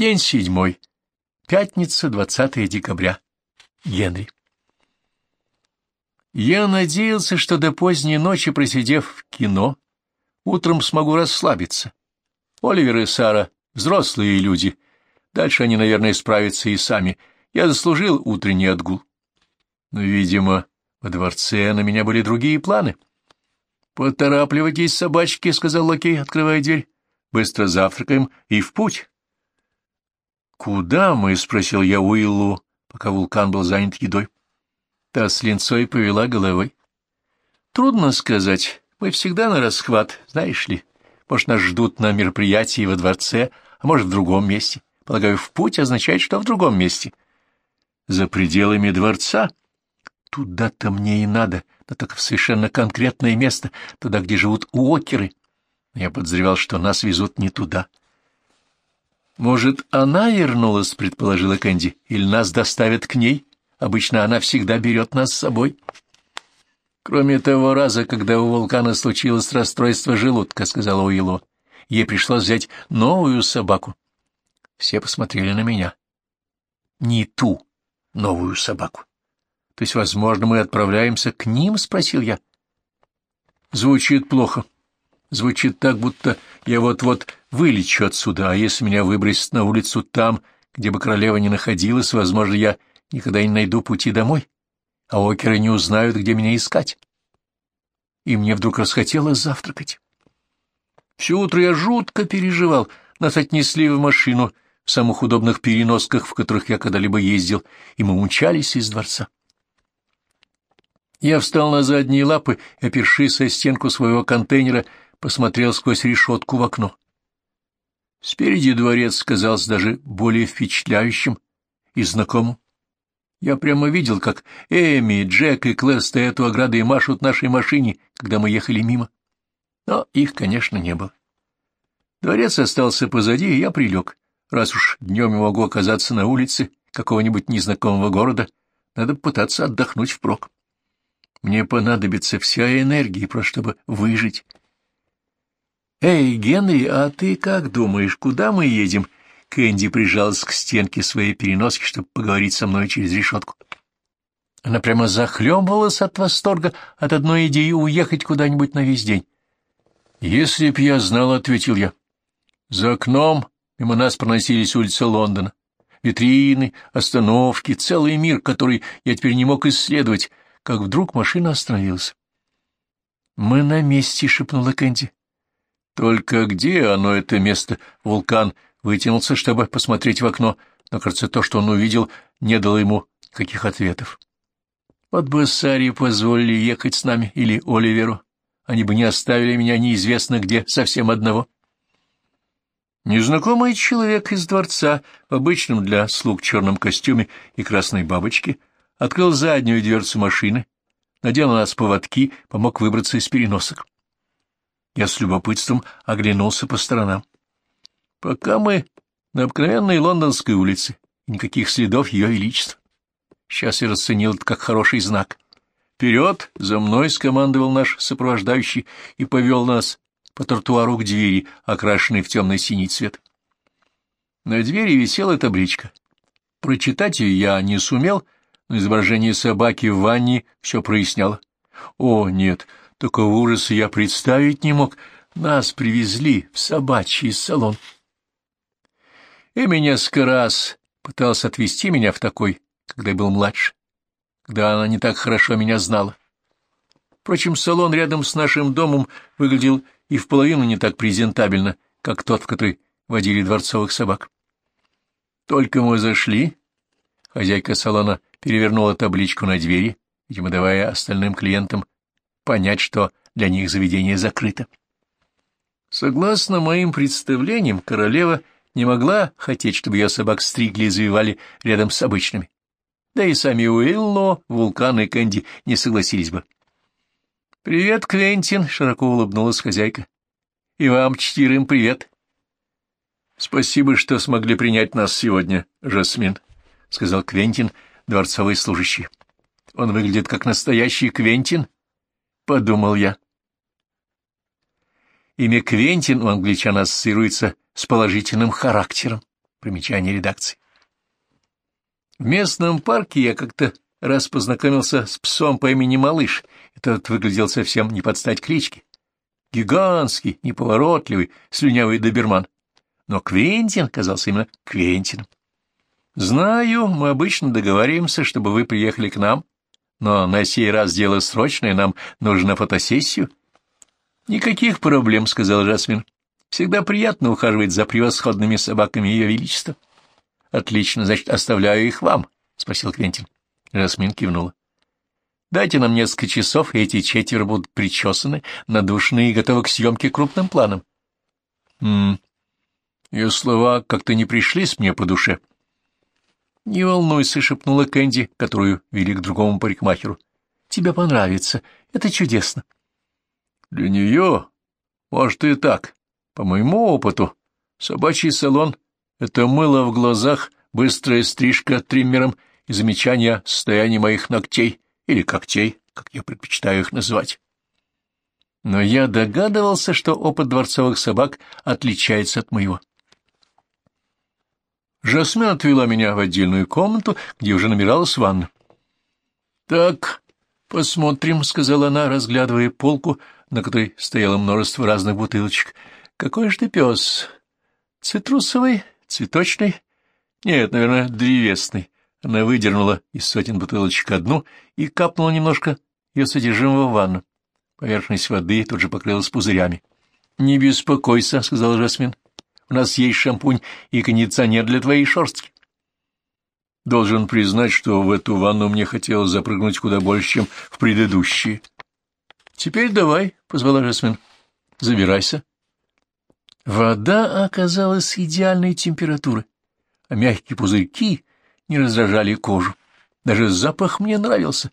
День седьмой. Пятница, 20 декабря. Генри. Я надеялся, что до поздней ночи, просидев в кино, утром смогу расслабиться. Оливер и Сара — взрослые люди. Дальше они, наверное, справятся и сами. Я заслужил утренний отгул. Но, видимо, во дворце на меня были другие планы. — Поторапливайтесь, собачки, — сказал лакей, открывая дверь. — Быстро завтракаем и в путь. — Куда мы? — спросил я Уиллу, пока вулкан был занят едой. Та с линцой повела головой. — Трудно сказать. Мы всегда на расхват, знаешь ли. Может, нас ждут на мероприятии во дворце, а может, в другом месте. Полагаю, в путь означает, что в другом месте. — За пределами дворца? Туда-то мне и надо, но только в совершенно конкретное место, туда, где живут уокеры. Я подозревал, что нас везут не туда. Может, она вернулась, предположила Кэнди, или нас доставят к ней? Обычно она всегда берет нас с собой. Кроме того раза, когда у вулкана случилось расстройство желудка, сказала Уилло, ей пришлось взять новую собаку. Все посмотрели на меня. Не ту новую собаку. То есть, возможно, мы отправляемся к ним? — спросил я. Звучит плохо. Звучит так, будто я вот-вот вылечу отсюда, а если меня выбросят на улицу там, где бы королева не находилась, возможно, я никогда не найду пути домой, а океры не узнают, где меня искать. И мне вдруг расхотелось завтракать. Все утро я жутко переживал. Нас отнесли в машину в самых удобных переносках, в которых я когда-либо ездил, и мы умчались из дворца. Я встал на задние лапы опершись о стенку своего контейнера, посмотрел сквозь решетку в окно. Спереди дворец казался даже более впечатляющим и знакомым. Я прямо видел, как Эми, Джек и Клэр стоят у ограды и машут нашей машине, когда мы ехали мимо. Но их, конечно, не было. Дворец остался позади, и я прилег. Раз уж днем я могу оказаться на улице какого-нибудь незнакомого города, надо пытаться отдохнуть впрок. Мне понадобится вся энергия, просто чтобы выжить. «Эй, Генри, а ты как думаешь, куда мы едем?» Кэнди прижалась к стенке своей переноски, чтобы поговорить со мной через решетку. Она прямо захлебывалась от восторга от одной идеи уехать куда-нибудь на весь день. «Если б я знал», — ответил я. За окном мимо нас проносились улицы Лондона. Витрины, остановки, целый мир, который я теперь не мог исследовать, как вдруг машина остановилась. «Мы на месте», — шепнула Кэнди. «Только где оно, это место?» Вулкан вытянулся, чтобы посмотреть в окно, но, кажется, то, что он увидел, не дало ему каких ответов. Вот бы Саре позволили ехать с нами или Оливеру, они бы не оставили меня неизвестно где, совсем одного. Незнакомый человек из дворца в обычном для слуг черном костюме и красной бабочке — открыл заднюю дверцу машины, надел на нас поводки, помог выбраться из переносок. Я с любопытством оглянулся по сторонам. Пока мы на обыкновенной лондонской улице, никаких следов ее величества. Сейчас я расценил это как хороший знак. «Вперед! За мной!» — скомандовал наш сопровождающий и повел нас по тротуару к двери, окрашенной в темный синий цвет. На двери висела табличка. Прочитать ее я не сумел, — но изображение собаки в ванне все проясняло. О, нет, такого ужаса я представить не мог. Нас привезли в собачий салон. Эми несколько раз пытался отвезти меня в такой, когда я был младше, когда она не так хорошо меня знала. Впрочем, салон рядом с нашим домом выглядел и в половину не так презентабельно, как тот, в который водили дворцовых собак. Только мы зашли, хозяйка салона перевернула табличку на двери, видимо, давая остальным клиентам понять, что для них заведение закрыто. Согласно моим представлениям, королева не могла хотеть, чтобы ее собак стригли и завивали рядом с обычными. Да и сами Уилло, Вулкан и Кэнди не согласились бы. — Привет, Квентин! — широко улыбнулась хозяйка. — И вам четверым привет! — Спасибо, что смогли принять нас сегодня, Жасмин, — сказал Квентин, — дворцовый служащий. Он выглядит как настоящий Квентин, — подумал я. Имя Квентин у англичан ассоциируется с положительным характером. Примечание редакции. В местном парке я как-то раз познакомился с псом по имени Малыш. Этот выглядел совсем не под стать кличке. Гигантский, неповоротливый, слюнявый доберман. Но Квентин казался именно Квентином. Знаю, мы обычно договариваемся, чтобы вы приехали к нам, но на сей раз дело срочное, нам нужна фотосессию. Никаких проблем, — сказал Жасмин. Всегда приятно ухаживать за превосходными собаками Ее Величества. Отлично, значит, оставляю их вам, — спросил Квентин. Жасмин кивнула. Дайте нам несколько часов, и эти четверо будут причесаны, надушены и готовы к съемке крупным планом. — Хм, ее слова как-то не пришлись мне по душе. — Не волнуйся, — шепнула Кэнди, которую вели к другому парикмахеру. — Тебе понравится. Это чудесно. — Для нее, может, и так. По моему опыту, собачий салон — это мыло в глазах, быстрая стрижка триммером и замечание о состоянии моих ногтей или когтей, как я предпочитаю их называть. Но я догадывался, что опыт дворцовых собак отличается от моего. Жасмин отвела меня в отдельную комнату, где уже набиралась ванна. — Так, посмотрим, — сказала она, разглядывая полку, на которой стояло множество разных бутылочек. — Какой же ты пес? Цитрусовый? Цветочный? Нет, наверное, древесный. Она выдернула из сотен бутылочек одну и капнула немножко ее содержимого в ванну. Поверхность воды тут же покрылась пузырями. — Не беспокойся, — сказал Жасмин. У нас есть шампунь и кондиционер для твоей шерстки. Должен признать, что в эту ванну мне хотелось запрыгнуть куда больше, чем в предыдущие. — Теперь давай, — позвала Жасмин. — Забирайся. Вода оказалась идеальной температуры, а мягкие пузырьки не раздражали кожу. Даже запах мне нравился.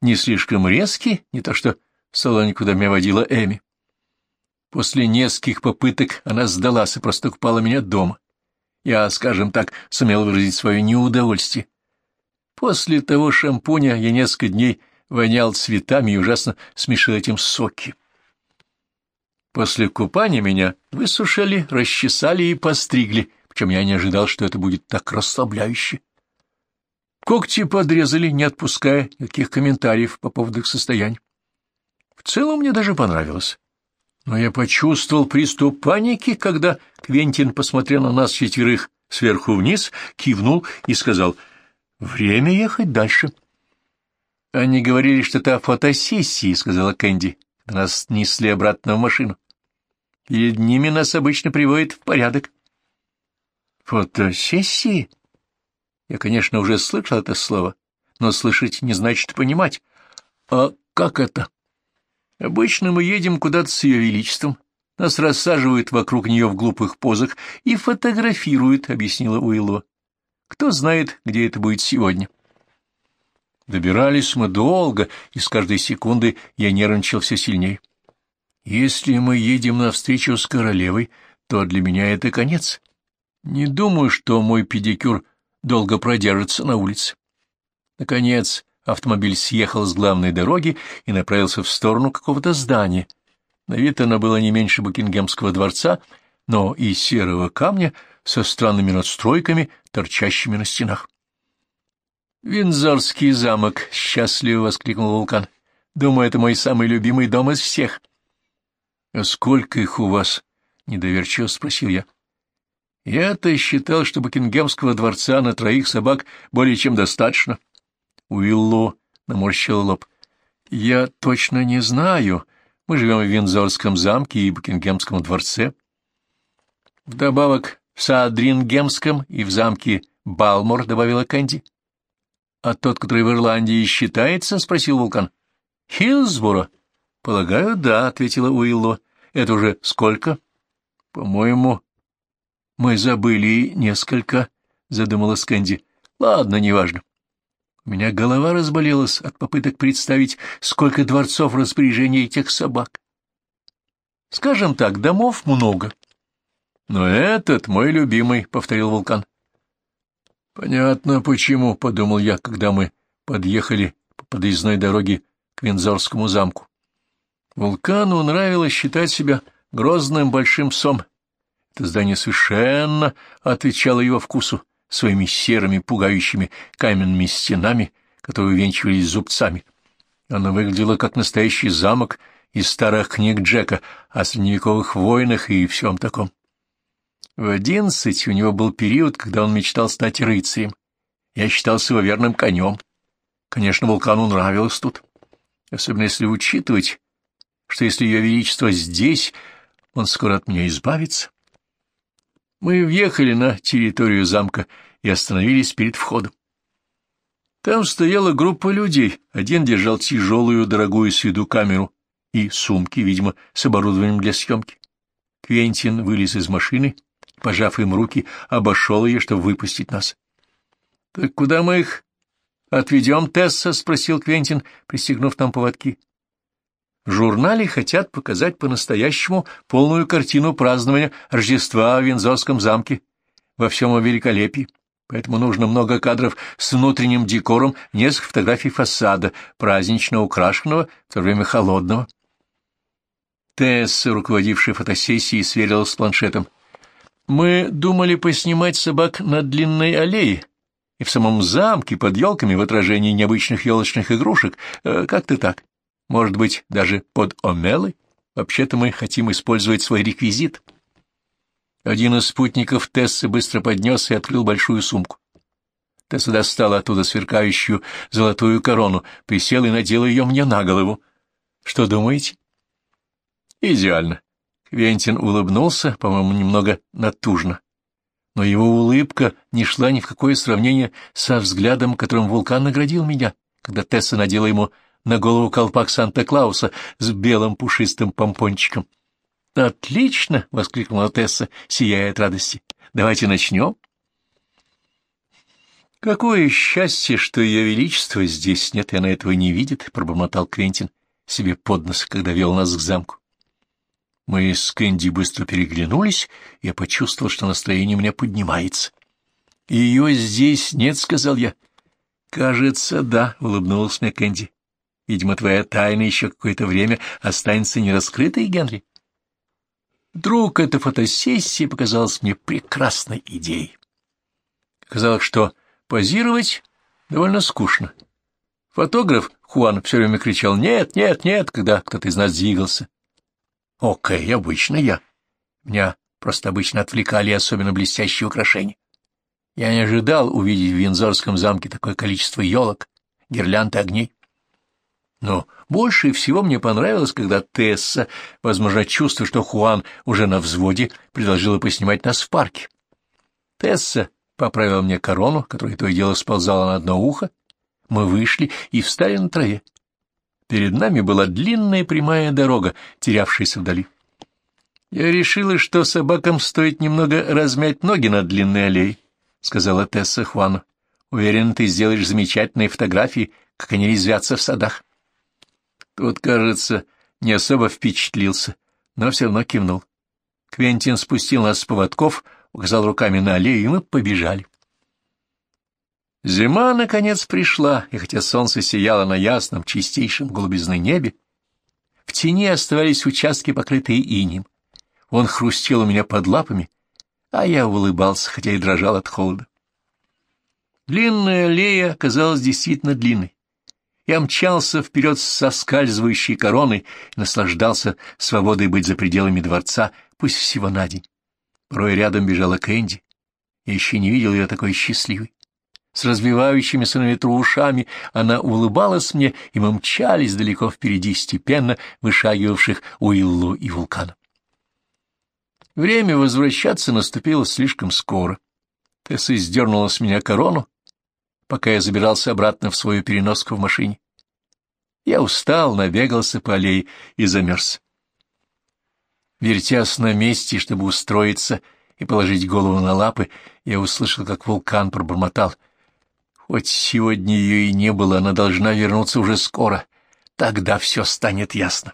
Не слишком резкий, не то что в салоне, куда меня водила Эми. После нескольких попыток она сдалась и просто купала меня дома. Я, скажем так, сумел выразить свое неудовольствие. После того шампуня я несколько дней вонял цветами и ужасно смешил этим соки. После купания меня высушили, расчесали и постригли, причем я не ожидал, что это будет так расслабляюще. Когти подрезали, не отпуская никаких комментариев по поводу их состояния. В целом мне даже понравилось. Но я почувствовал приступ паники, когда Квентин посмотрел на нас четверых сверху вниз, кивнул и сказал «Время ехать дальше». «Они говорили, что это фотосессии», — сказала Кэнди. Нас несли обратно в машину. Перед ними нас обычно приводят в порядок. «Фотосессии?» Я, конечно, уже слышал это слово, но слышать не значит понимать. «А как это?» Обычно мы едем куда-то с ее величеством, нас рассаживают вокруг нее в глупых позах и фотографируют, — объяснила Уилло. Кто знает, где это будет сегодня. Добирались мы долго, и с каждой секунды я нервничал все сильнее. Если мы едем навстречу с королевой, то для меня это конец. Не думаю, что мой педикюр долго продержится на улице. Наконец, Автомобиль съехал с главной дороги и направился в сторону какого-то здания. На вид оно было не меньше Букингемского дворца, но и серого камня со странными надстройками, торчащими на стенах. «Винзорский замок!» — счастливо воскликнул вулкан. «Думаю, это мой самый любимый дом из всех». «А сколько их у вас?» — недоверчиво спросил я. «Я-то считал, что Букингемского дворца на троих собак более чем достаточно». Уиллу наморщил лоб. — Я точно не знаю. Мы живем в Винзорском замке и Букингемском дворце. Вдобавок в Саадрингемском и в замке Балмор, — добавила Кэнди. — А тот, который в Ирландии считается? — спросил Вулкан. — Хилсборо. — Полагаю, да, — ответила Уилло. — Это уже сколько? — По-моему, мы забыли несколько, — задумалась Кэнди. — Ладно, неважно. У меня голова разболелась от попыток представить, сколько дворцов распоряжения этих собак. Скажем так, домов много. Но этот мой любимый, — повторил вулкан. Понятно, почему, — подумал я, когда мы подъехали по подъездной дороге к Винзорскому замку. Вулкану нравилось считать себя грозным большим псом. Это здание совершенно отвечало его вкусу своими серыми, пугающими каменными стенами, которые увенчивались зубцами. Оно выглядело как настоящий замок из старых книг Джека о средневековых войнах и всем таком. В одиннадцать у него был период, когда он мечтал стать рыцарем. Я считался его верным конем. Конечно, вулкану нравилось тут, особенно если учитывать, что если ее величество здесь, он скоро от меня избавится. Мы въехали на территорию замка и остановились перед входом. Там стояла группа людей. Один держал тяжелую, дорогую с виду камеру и сумки, видимо, с оборудованием для съемки. Квентин вылез из машины, пожав им руки, обошел ее, чтобы выпустить нас. — Так куда мы их отведем, Тесса? — спросил Квентин, пристегнув нам поводки. В журнале хотят показать по-настоящему полную картину празднования Рождества в Винзорском замке во всем его великолепии, поэтому нужно много кадров с внутренним декором, несколько фотографий фасада, празднично украшенного, в то время холодного. Тесса, руководившая фотосессией, сверилась с планшетом. «Мы думали поснимать собак на длинной аллее и в самом замке под елками в отражении необычных елочных игрушек. Э, как-то так. Может быть, даже под омелой? Вообще-то мы хотим использовать свой реквизит». Один из спутников Тессы быстро поднес и открыл большую сумку. Тесса достала оттуда сверкающую золотую корону, присела и надела ее мне на голову. Что думаете? Идеально. Квентин улыбнулся, по-моему, немного натужно. Но его улыбка не шла ни в какое сравнение со взглядом, которым вулкан наградил меня, когда Тесса надела ему на голову колпак Санта-Клауса с белым пушистым помпончиком. «Отлично!» — воскликнула Тесса, сияя от радости. «Давайте начнем». «Какое счастье, что ее величество здесь нет, и она этого не видит», — пробормотал Квентин себе под нос, когда вел нас к замку. Мы с Кэнди быстро переглянулись, и я почувствовал, что настроение у меня поднимается. «Ее здесь нет», — сказал я. «Кажется, да», — улыбнулась мне Кэнди. «Видимо, твоя тайна еще какое-то время останется нераскрытой, Генри». Вдруг эта фотосессия показалась мне прекрасной идеей. Казалось, что позировать довольно скучно. Фотограф Хуан все время кричал «Нет, нет, нет», когда кто-то из нас двигался. Окей, обычно я. Меня просто обычно отвлекали особенно блестящие украшения. Я не ожидал увидеть в Винзорском замке такое количество елок, гирлянд и огней. Но больше всего мне понравилось, когда Тесса, возможно, чувствуя, что Хуан уже на взводе, предложила поснимать нас в парке. Тесса поправила мне корону, которая то и дело сползала на одно ухо. Мы вышли и встали на траве. Перед нами была длинная прямая дорога, терявшаяся вдали. «Я решила, что собакам стоит немного размять ноги на длинной аллее», — сказала Тесса Хуану. «Уверен, ты сделаешь замечательные фотографии, как они резвятся в садах». Тот, кажется, не особо впечатлился, но все равно кивнул. Квентин спустил нас с поводков, указал руками на аллею, и мы побежали. Зима, наконец, пришла, и хотя солнце сияло на ясном, чистейшем голубизны небе, в тени оставались участки, покрытые инем. Он хрустел у меня под лапами, а я улыбался, хотя и дрожал от холода. Длинная аллея оказалась действительно длинной. Я мчался вперед с соскальзывающей короной и наслаждался свободой быть за пределами дворца, пусть всего на день. Порой рядом бежала Кэнди. Я еще не видел ее такой счастливой. С развивающимися на ветру ушами она улыбалась мне, и мы мчались далеко впереди степенно вышагивавших Уиллу и вулкана. Время возвращаться наступило слишком скоро. Тесса сдернула с меня корону, пока я забирался обратно в свою переноску в машине. Я устал, набегался по аллее и замерз. Вертясь на месте, чтобы устроиться и положить голову на лапы, я услышал, как вулкан пробормотал — Хоть сегодня ее и не было, она должна вернуться уже скоро. Тогда все станет ясно.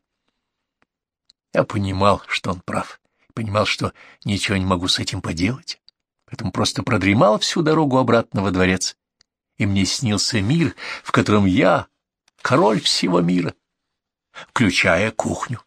Я понимал, что он прав, понимал, что ничего не могу с этим поделать, поэтому просто продремал всю дорогу обратно во дворец, и мне снился мир, в котором я король всего мира, включая кухню.